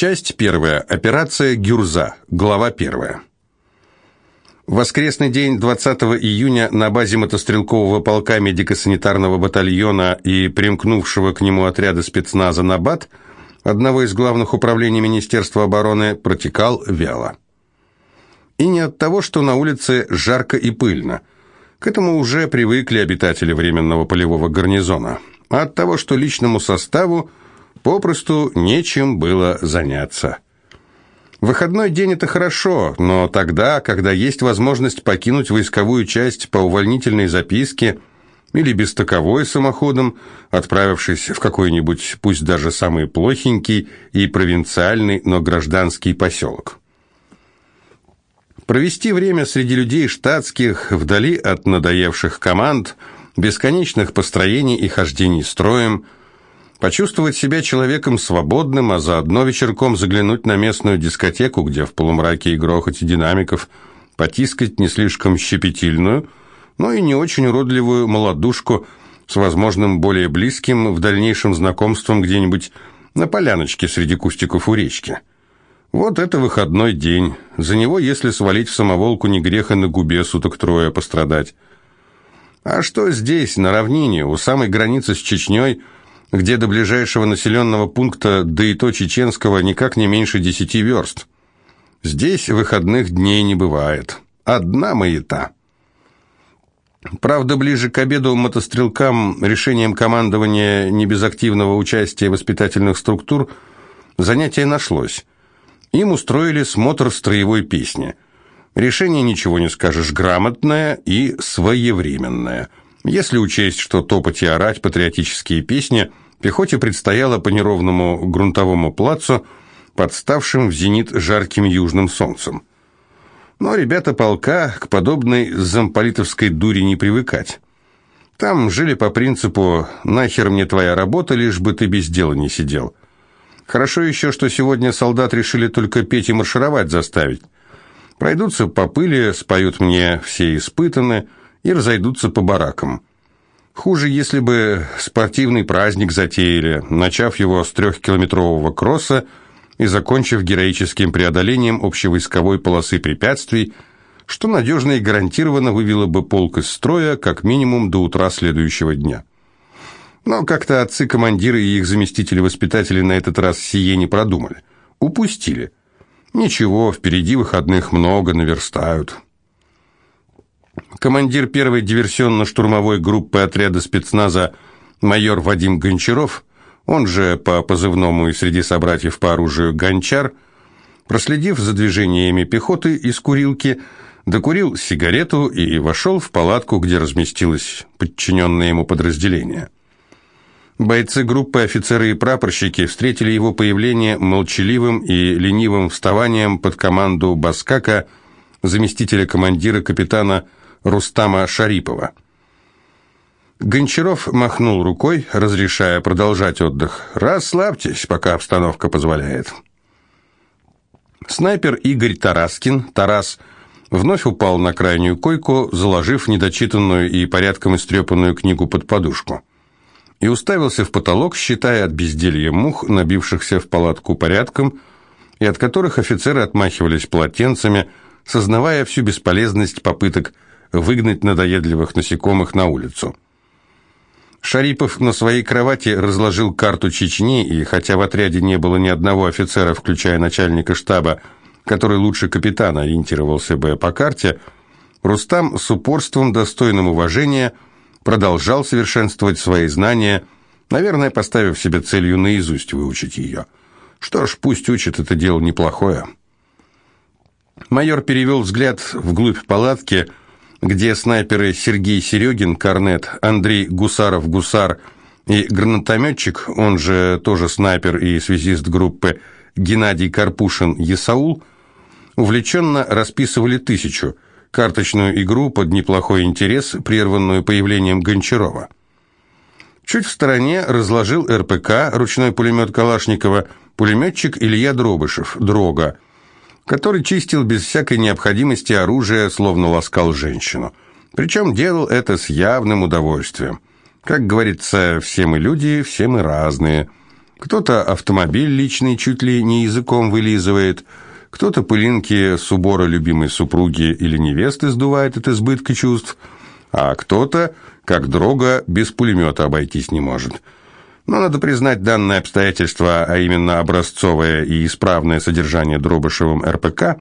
Часть первая. Операция «Гюрза». Глава первая. воскресный день 20 июня на базе мотострелкового полка медико-санитарного батальона и примкнувшего к нему отряда спецназа «Набат» одного из главных управлений Министерства обороны протекал вяло. И не от того, что на улице жарко и пыльно. К этому уже привыкли обитатели временного полевого гарнизона. А от того, что личному составу попросту нечем было заняться. Выходной день – это хорошо, но тогда, когда есть возможность покинуть войсковую часть по увольнительной записке или без таковой самоходом, отправившись в какой-нибудь, пусть даже самый плохенький и провинциальный, но гражданский поселок. Провести время среди людей штатских, вдали от надоевших команд, бесконечных построений и хождений строем, почувствовать себя человеком свободным, а заодно вечерком заглянуть на местную дискотеку, где в полумраке и грохоте динамиков потискать не слишком щепетильную, но и не очень уродливую молодушку с возможным более близким в дальнейшем знакомством где-нибудь на поляночке среди кустиков у речки. Вот это выходной день. За него, если свалить в самоволку, не греха на губе суток трое пострадать. А что здесь, на равнине, у самой границы с Чечней, где до ближайшего населенного пункта, да и то чеченского, никак не меньше десяти верст? Здесь выходных дней не бывает. Одна маята. Правда, ближе к обеду мотострелкам решением командования не без активного участия воспитательных структур занятие нашлось. Им устроили смотр строевой песни. Решение, ничего не скажешь, грамотное и своевременное. Если учесть, что топать и орать патриотические песни пехоте предстояло по неровному грунтовому плацу, подставшим в зенит жарким южным солнцем. Но ребята полка к подобной замполитовской дуре не привыкать. Там жили по принципу «нахер мне твоя работа, лишь бы ты без дела не сидел». Хорошо еще, что сегодня солдат решили только петь и маршировать заставить. Пройдутся по пыли, споют мне «Все испытаны» и разойдутся по баракам. Хуже, если бы спортивный праздник затеяли, начав его с трехкилометрового кросса и закончив героическим преодолением общевойсковой полосы препятствий, что надежно и гарантированно вывело бы полк из строя как минимум до утра следующего дня. Но как-то отцы-командиры и их заместители-воспитатели на этот раз сие не продумали. Упустили. Ничего, впереди выходных много, наверстают. Командир первой диверсионно-штурмовой группы отряда спецназа майор Вадим Гончаров, он же по позывному и среди собратьев по оружию Гончар, проследив за движениями пехоты из курилки, докурил сигарету и вошел в палатку, где разместилось подчиненное ему подразделение. Бойцы группы, офицеры и прапорщики встретили его появление молчаливым и ленивым вставанием под команду Баскака, заместителя командира капитана Рустама Шарипова. Гончаров махнул рукой, разрешая продолжать отдых. «Расслабьтесь, пока обстановка позволяет». Снайпер Игорь Тараскин, Тарас, вновь упал на крайнюю койку, заложив недочитанную и порядком истрепанную книгу под подушку и уставился в потолок, считая от безделья мух, набившихся в палатку порядком, и от которых офицеры отмахивались полотенцами, сознавая всю бесполезность попыток выгнать надоедливых насекомых на улицу. Шарипов на своей кровати разложил карту Чечни, и хотя в отряде не было ни одного офицера, включая начальника штаба, который лучше капитана ориентировался бы по карте, Рустам с упорством, достойным уважения, продолжал совершенствовать свои знания, наверное, поставив себе целью наизусть выучить ее. Что ж, пусть учит, это дело неплохое. Майор перевел взгляд вглубь палатки, где снайперы Сергей Серегин, корнет, Андрей Гусаров-Гусар и гранатометчик, он же тоже снайпер и связист группы Геннадий Карпушин-Есаул, увлеченно расписывали тысячу – карточную игру под неплохой интерес, прерванную появлением Гончарова. Чуть в стороне разложил РПК, ручной пулемет Калашникова, пулеметчик Илья Дробышев, Дрога, который чистил без всякой необходимости оружие, словно ласкал женщину. Причем делал это с явным удовольствием. Как говорится, все мы люди, все мы разные. Кто-то автомобиль личный чуть ли не языком вылизывает, кто-то пылинки с убора любимой супруги или невесты сдувает от избытка чувств, а кто-то, как дрога, без пулемета обойтись не может. Но надо признать данное обстоятельство, а именно образцовое и исправное содержание Дробышевым РПК,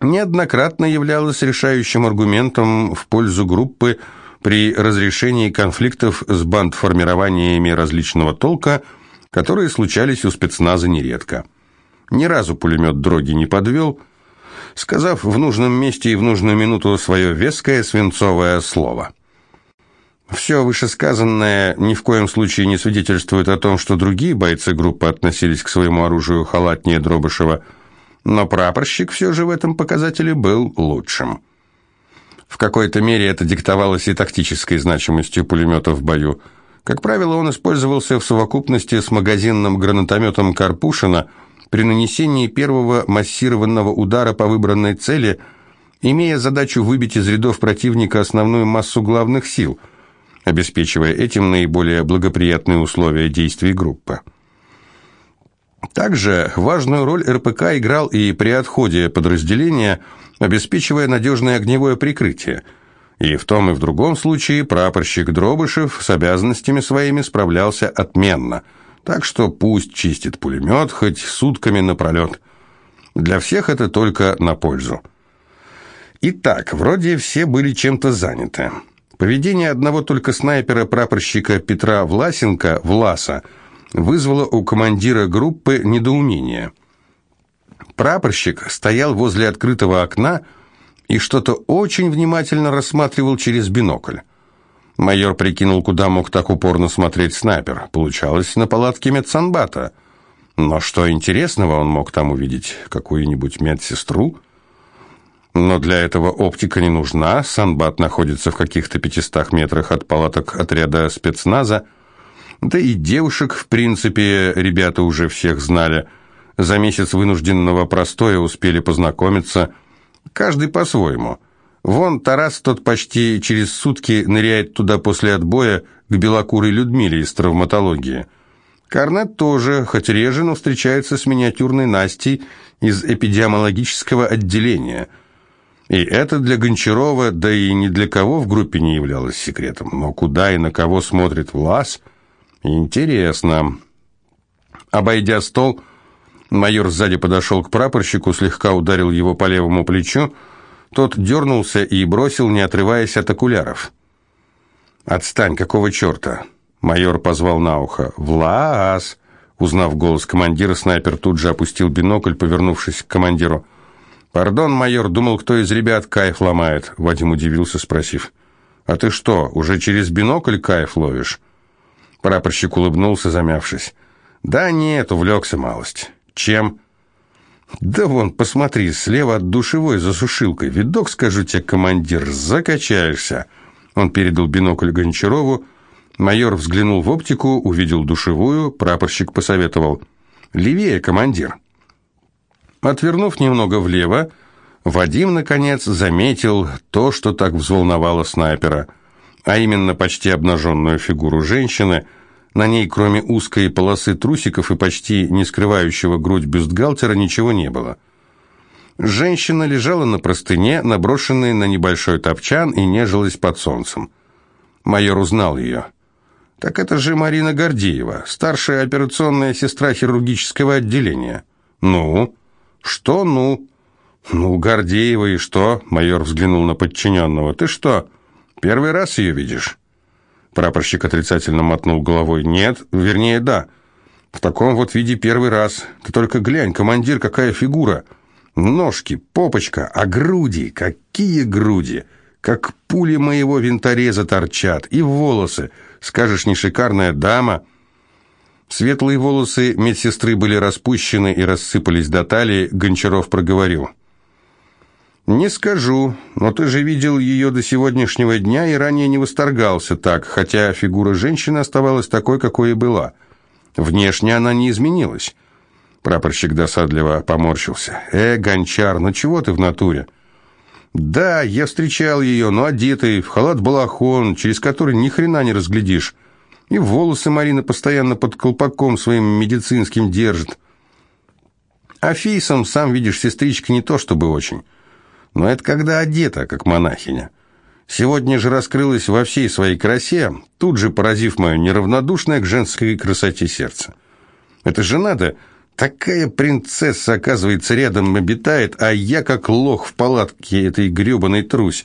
неоднократно являлось решающим аргументом в пользу группы при разрешении конфликтов с бандформированиями различного толка – которые случались у спецназа нередко. Ни разу пулемет дроги не подвел, сказав в нужном месте и в нужную минуту свое веское свинцовое слово. Все вышесказанное ни в коем случае не свидетельствует о том, что другие бойцы группы относились к своему оружию халатнее Дробышева, но прапорщик все же в этом показателе был лучшим. В какой-то мере это диктовалось и тактической значимостью пулемета в бою – как правило, он использовался в совокупности с магазинным гранатометом Карпушина при нанесении первого массированного удара по выбранной цели, имея задачу выбить из рядов противника основную массу главных сил, обеспечивая этим наиболее благоприятные условия действий группы. Также важную роль РПК играл и при отходе подразделения, обеспечивая надежное огневое прикрытие – и в том и в другом случае прапорщик Дробышев с обязанностями своими справлялся отменно. Так что пусть чистит пулемет хоть сутками напролет. Для всех это только на пользу. Итак, вроде все были чем-то заняты. Поведение одного только снайпера-прапорщика Петра Власенко, Власа, вызвало у командира группы недоумение. Прапорщик стоял возле открытого окна, и что-то очень внимательно рассматривал через бинокль. Майор прикинул, куда мог так упорно смотреть снайпер. Получалось на палатке медсанбата. Но что интересного он мог там увидеть? Какую-нибудь медсестру? Но для этого оптика не нужна. Санбат находится в каких-то пятистах метрах от палаток отряда спецназа. Да и девушек, в принципе, ребята уже всех знали. За месяц вынужденного простоя успели познакомиться – Каждый по-своему. Вон Тарас тот почти через сутки ныряет туда после отбоя к белокурой Людмиле из травматологии. Корнет тоже, хоть реже, но встречается с миниатюрной Настей из эпидемиологического отделения. И это для Гончарова, да и ни для кого в группе не являлось секретом. Но куда и на кого смотрит Влас? Интересно. Обойдя стол, Майор сзади подошел к прапорщику, слегка ударил его по левому плечу. Тот дернулся и бросил, не отрываясь от окуляров. «Отстань, какого черта?» Майор позвал на ухо. «Влас!» Узнав голос командира, снайпер тут же опустил бинокль, повернувшись к командиру. «Пардон, майор, думал, кто из ребят кайф ломает?» Вадим удивился, спросив. «А ты что, уже через бинокль кайф ловишь?» Прапорщик улыбнулся, замявшись. «Да нет, увлекся малость». Чем? Да вон, посмотри, слева от душевой за сушилкой. Видок, скажу тебе, командир, закачаешься. Он передал бинокль Гончарову. Майор взглянул в оптику, увидел душевую, прапорщик посоветовал. «Левее, командир». Отвернув немного влево, Вадим, наконец, заметил то, что так взволновало снайпера, а именно почти обнаженную фигуру женщины – на ней, кроме узкой полосы трусиков и почти не скрывающего грудь бюстгальтера, ничего не было. Женщина лежала на простыне, наброшенной на небольшой топчан, и нежилась под солнцем. Майор узнал ее. «Так это же Марина Гордеева, старшая операционная сестра хирургического отделения». «Ну? Что «ну»?» «Ну, Гордеева и что?» Майор взглянул на подчиненного. «Ты что, первый раз ее видишь?» Прапорщик отрицательно мотнул головой. «Нет, вернее, да. В таком вот виде первый раз. Ты только глянь, командир, какая фигура. Ножки, попочка, а груди, какие груди! Как пули моего винтореза торчат. И волосы. Скажешь, не шикарная дама?» Светлые волосы медсестры были распущены и рассыпались до талии, Гончаров проговорил. «Не скажу, но ты же видел ее до сегодняшнего дня и ранее не восторгался так, хотя фигура женщины оставалась такой, какой и была. Внешне она не изменилась». Прапорщик досадливо поморщился. «Э, гончар, ну чего ты в натуре?» «Да, я встречал ее, но одетый, в халат-балахон, через который ни хрена не разглядишь. И волосы Марина постоянно под колпаком своим медицинским держит. А Фейсом, сам видишь, сестричка не то чтобы очень. Но это когда одета, как монахиня. Сегодня же раскрылась во всей своей красе, тут же поразив мое неравнодушное к женской красоте сердце. Это же надо... Такая принцесса, оказывается, рядом обитает, а я как лох в палатке этой гребаной трусь.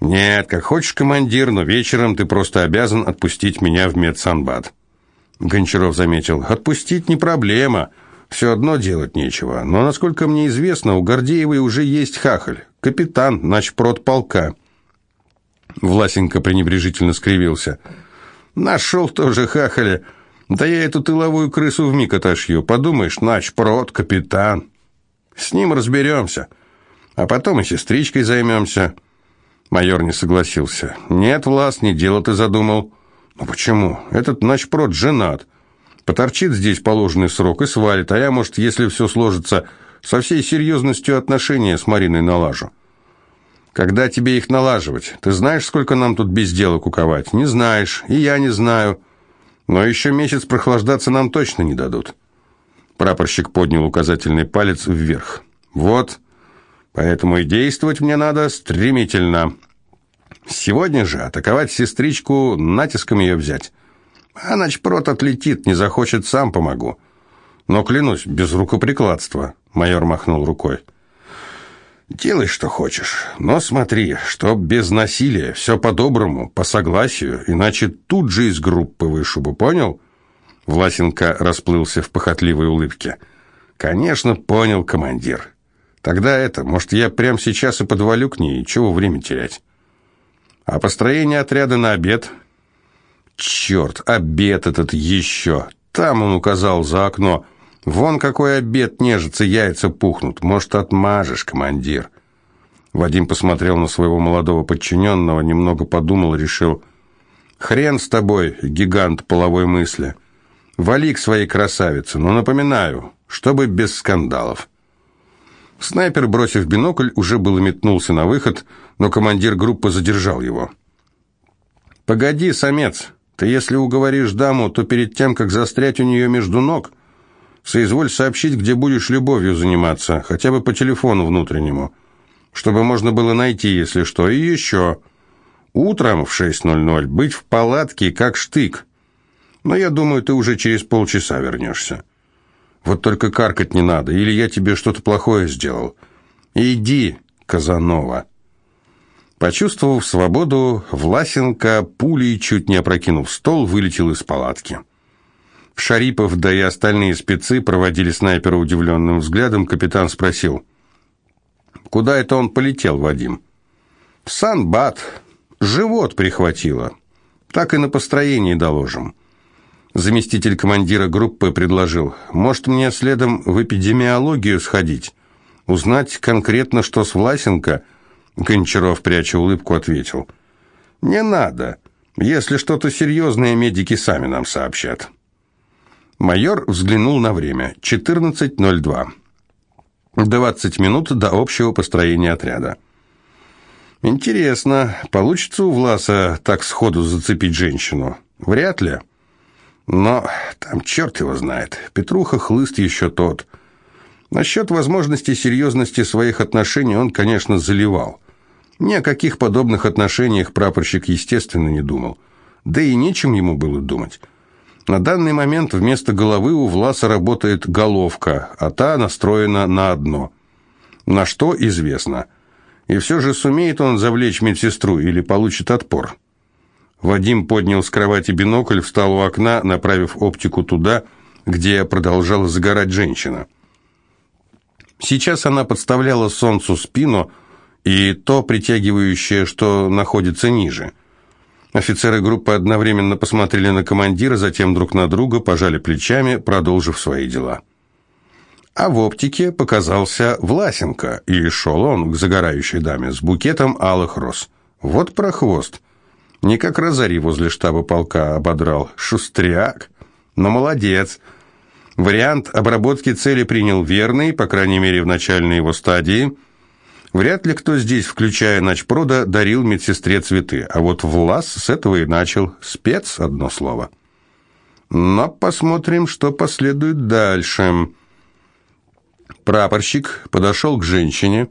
Нет, как хочешь, командир, но вечером ты просто обязан отпустить меня в медсанбат. Гончаров заметил. Отпустить не проблема. Все одно делать нечего. Но, насколько мне известно, у Гордеевой уже есть хахаль. Капитан, начпрод полка. Власенко пренебрежительно скривился. Нашел тоже хахаля. Да я эту тыловую крысу вмиг отошью. Подумаешь, начпрод, капитан. С ним разберемся. А потом и сестричкой займемся. Майор не согласился. Нет, Влас, не дело ты задумал. Ну почему? Этот начпрод женат. Поторчит здесь положенный срок и свалит, а я, может, если все сложится, со всей серьезностью отношения с Мариной налажу. Когда тебе их налаживать? Ты знаешь, сколько нам тут без дела куковать? Не знаешь, и я не знаю. Но еще месяц прохлаждаться нам точно не дадут. Прапорщик поднял указательный палец вверх. Вот, поэтому и действовать мне надо стремительно. Сегодня же атаковать сестричку, натиском ее взять. А начпрот отлетит, не захочет, сам помогу. Но, клянусь, без рукоприкладства, майор махнул рукой. Делай, что хочешь, но смотри, чтоб без насилия, все по-доброму, по согласию, иначе тут же из группы вышибу, понял? Власенко расплылся в похотливой улыбке. Конечно, понял, командир. Тогда это, может, я прямо сейчас и подвалю к ней, чего время терять? А построение отряда на обед? Черт, обед этот еще. Там он указал за окно. Вон какой обед нежится, яйца пухнут. Может, отмажешь, командир. Вадим посмотрел на своего молодого подчиненного, немного подумал, решил. Хрен с тобой, гигант половой мысли. Вали к своей красавице, но напоминаю, чтобы без скандалов. Снайпер, бросив бинокль, уже было метнулся на выход, но командир группы задержал его. «Погоди, самец, ты если уговоришь даму, то перед тем, как застрять у нее между ног, соизволь сообщить, где будешь любовью заниматься, хотя бы по телефону внутреннему, чтобы можно было найти, если что. И еще, утром в 6.00 быть в палатке, как штык. Но я думаю, ты уже через полчаса вернешься». Вот только каркать не надо, или я тебе что-то плохое сделал. Иди, Казанова. Почувствовав свободу, Власенко пулей, чуть не опрокинув стол, вылетел из палатки. Шарипов, да и остальные спецы проводили снайпера удивленным взглядом. Капитан спросил, «Куда это он полетел, Вадим?» «В Сан-Бат. Живот прихватило. Так и на построении доложим». Заместитель командира группы предложил, может, мне следом в эпидемиологию сходить, узнать конкретно, что с Власенко? Гончаров, пряча улыбку, ответил, не надо. Если что-то серьезное, медики сами нам сообщат. Майор взглянул на время. 14.02. 20 минут до общего построения отряда. Интересно, получится у Власа так сходу зацепить женщину? Вряд ли. Но там черт его знает. Петруха хлыст еще тот. Насчет возможности серьезности своих отношений он, конечно, заливал. Ни о каких подобных отношениях прапорщик, естественно, не думал. Да и нечем ему было думать. На данный момент вместо головы у Власа работает головка, а та настроена на одно. На что известно. И все же сумеет он завлечь медсестру или получит отпор. Вадим поднял с кровати бинокль, встал у окна, направив оптику туда, где продолжала загорать женщина. Сейчас она подставляла солнцу спину и то притягивающее, что находится ниже. Офицеры группы одновременно посмотрели на командира, затем друг на друга, пожали плечами, продолжив свои дела. А в оптике показался Власенко, и шел он к загорающей даме с букетом алых роз. Вот прохвост. Не как Розари возле штаба полка ободрал. Шустряк. Но молодец. Вариант обработки цели принял верный, по крайней мере, в начальной его стадии. Вряд ли кто здесь, включая начпрода, дарил медсестре цветы, а вот Влас с этого и начал. Спец, одно слово. Но посмотрим, что последует дальше. Прапорщик подошел к женщине,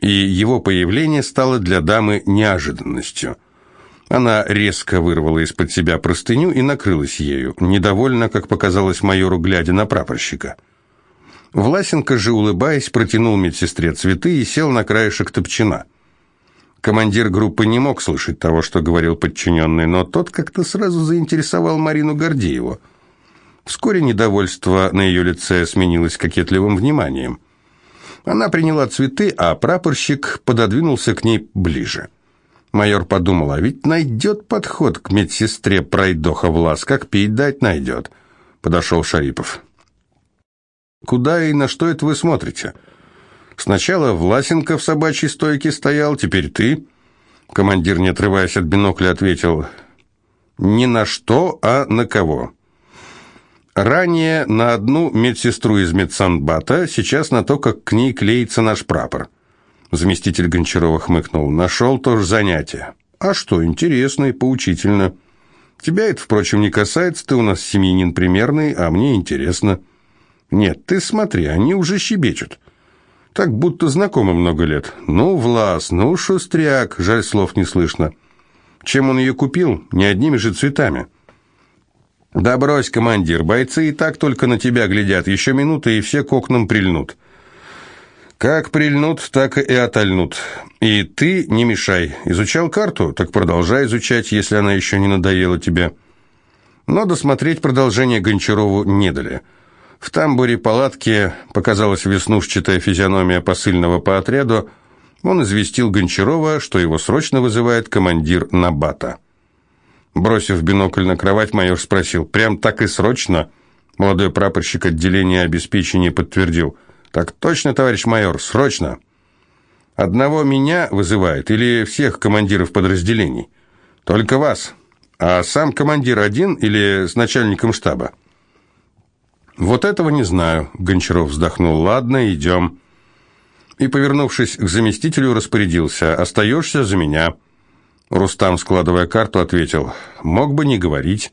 и его появление стало для дамы неожиданностью. Она резко вырвала из-под себя простыню и накрылась ею, недовольно, как показалось майору, глядя на прапорщика. Власенко же, улыбаясь, протянул медсестре цветы и сел на краешек топчина. Командир группы не мог слышать того, что говорил подчиненный, но тот как-то сразу заинтересовал Марину Гордееву. Вскоре недовольство на ее лице сменилось кокетливым вниманием. Она приняла цветы, а прапорщик пододвинулся к ней ближе. Майор подумал, а ведь найдет подход к медсестре пройдоха Влас, как пить дать найдет. Подошел Шарипов. «Куда и на что это вы смотрите?» «Сначала Власенко в собачьей стойке стоял, теперь ты». Командир, не отрываясь от бинокля, ответил, «Не на что, а на кого». Ранее на одну медсестру из медсанбата, сейчас на то, как к ней клеится наш прапор. Заместитель Гончарова хмыкнул. Нашел тоже занятие. А что, интересно и поучительно. Тебя это, впрочем, не касается, ты у нас семьянин примерный, а мне интересно. Нет, ты смотри, они уже щебечут. Так будто знакомы много лет. Ну, Влас, ну, шустряк, жаль, слов не слышно. Чем он ее купил? Не одними же цветами. «Да брось, командир, бойцы и так только на тебя глядят. Еще минута, и все к окнам прильнут». «Как прильнут, так и отольнут. И ты не мешай. Изучал карту? Так продолжай изучать, если она еще не надоела тебе». Но досмотреть продолжение Гончарову не дали. В тамбуре палатки показалась веснушчатая физиономия посыльного по отряду. Он известил Гончарова, что его срочно вызывает командир Набата. Бросив бинокль на кровать, майор спросил, «Прям так и срочно?» Молодой прапорщик отделения обеспечения подтвердил, «Так точно, товарищ майор, срочно!» «Одного меня вызывает или всех командиров подразделений?» «Только вас. А сам командир один или с начальником штаба?» «Вот этого не знаю», — Гончаров вздохнул. «Ладно, идем». И, повернувшись к заместителю, распорядился. «Остаешься за меня». Рустам, складывая карту, ответил, «Мог бы не говорить».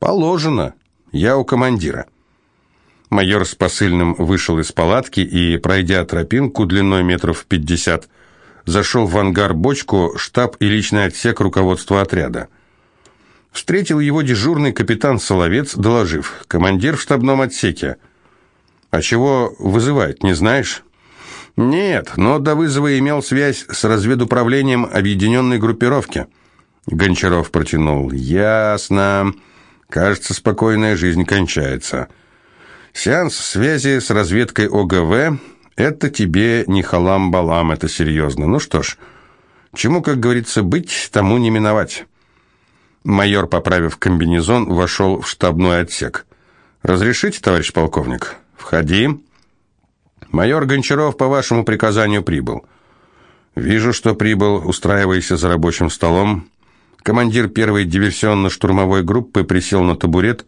«Положено. Я у командира». Майор с посыльным вышел из палатки и, пройдя тропинку длиной метров пятьдесят, зашел в ангар-бочку, штаб и личный отсек руководства отряда. Встретил его дежурный капитан Соловец, доложив, «Командир в штабном отсеке». «А чего вызывает, не знаешь?» Нет, но до вызова имел связь с разведуправлением объединенной группировки. Гончаров протянул. Ясно. Кажется, спокойная жизнь кончается. Сеанс связи с разведкой ОГВ – это тебе не халам-балам, это серьезно. Ну что ж, чему, как говорится, быть, тому не миновать. Майор, поправив комбинезон, вошел в штабной отсек. «Разрешите, товарищ полковник?» «Входи». Майор Гончаров по вашему приказанию прибыл. Вижу, что прибыл, устраивайся за рабочим столом. Командир первой диверсионно-штурмовой группы присел на табурет.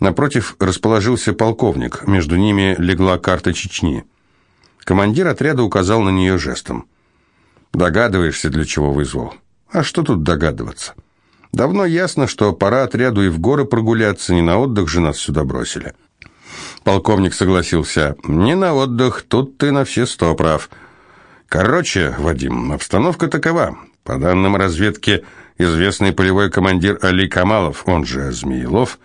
Напротив расположился полковник, между ними легла карта Чечни. Командир отряда указал на нее жестом. Догадываешься, для чего вызвал? А что тут догадываться? Давно ясно, что пора отряду и в горы прогуляться, не на отдых же нас сюда бросили. Полковник согласился. «Не на отдых, тут ты на все сто прав». «Короче, Вадим, обстановка такова. По данным разведки, известный полевой командир Али Камалов, он же Змеилов,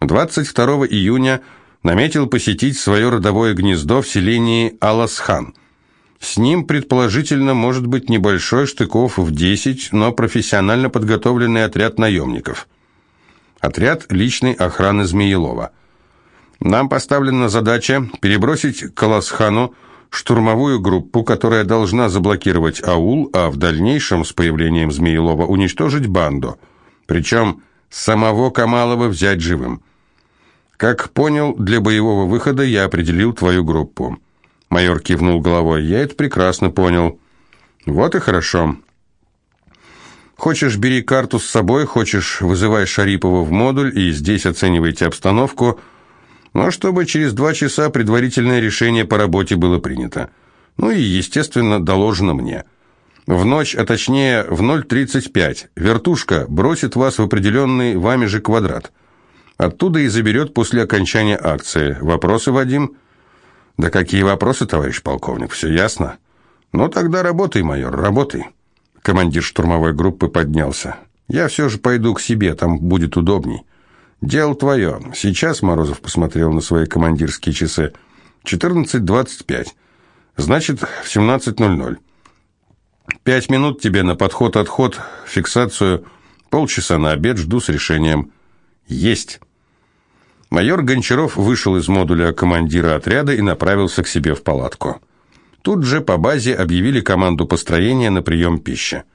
22 июня наметил посетить свое родовое гнездо в селении Аласхан. С ним, предположительно, может быть небольшой штыков в 10, но профессионально подготовленный отряд наемников. Отряд личной охраны Змеилова – нам поставлена задача перебросить к Аласхану штурмовую группу, которая должна заблокировать аул, а в дальнейшем с появлением Змеелова уничтожить банду. Причем самого Камалова взять живым. Как понял, для боевого выхода я определил твою группу. Майор кивнул головой. Я это прекрасно понял. Вот и хорошо. Хочешь, бери карту с собой, хочешь, вызывай Шарипова в модуль и здесь оценивайте обстановку – но чтобы через два часа предварительное решение по работе было принято. Ну и, естественно, доложено мне. В ночь, а точнее в 0.35, вертушка бросит вас в определенный вами же квадрат. Оттуда и заберет после окончания акции. Вопросы, Вадим? Да какие вопросы, товарищ полковник, все ясно? Ну тогда работай, майор, работай. Командир штурмовой группы поднялся. Я все же пойду к себе, там будет удобней. Дело твое. Сейчас Морозов посмотрел на свои командирские часы. 14.25. Значит, в 17.00. Пять минут тебе на подход-отход, фиксацию, полчаса на обед, жду с решением. Есть. Майор Гончаров вышел из модуля командира отряда и направился к себе в палатку. Тут же по базе объявили команду построения на прием пищи.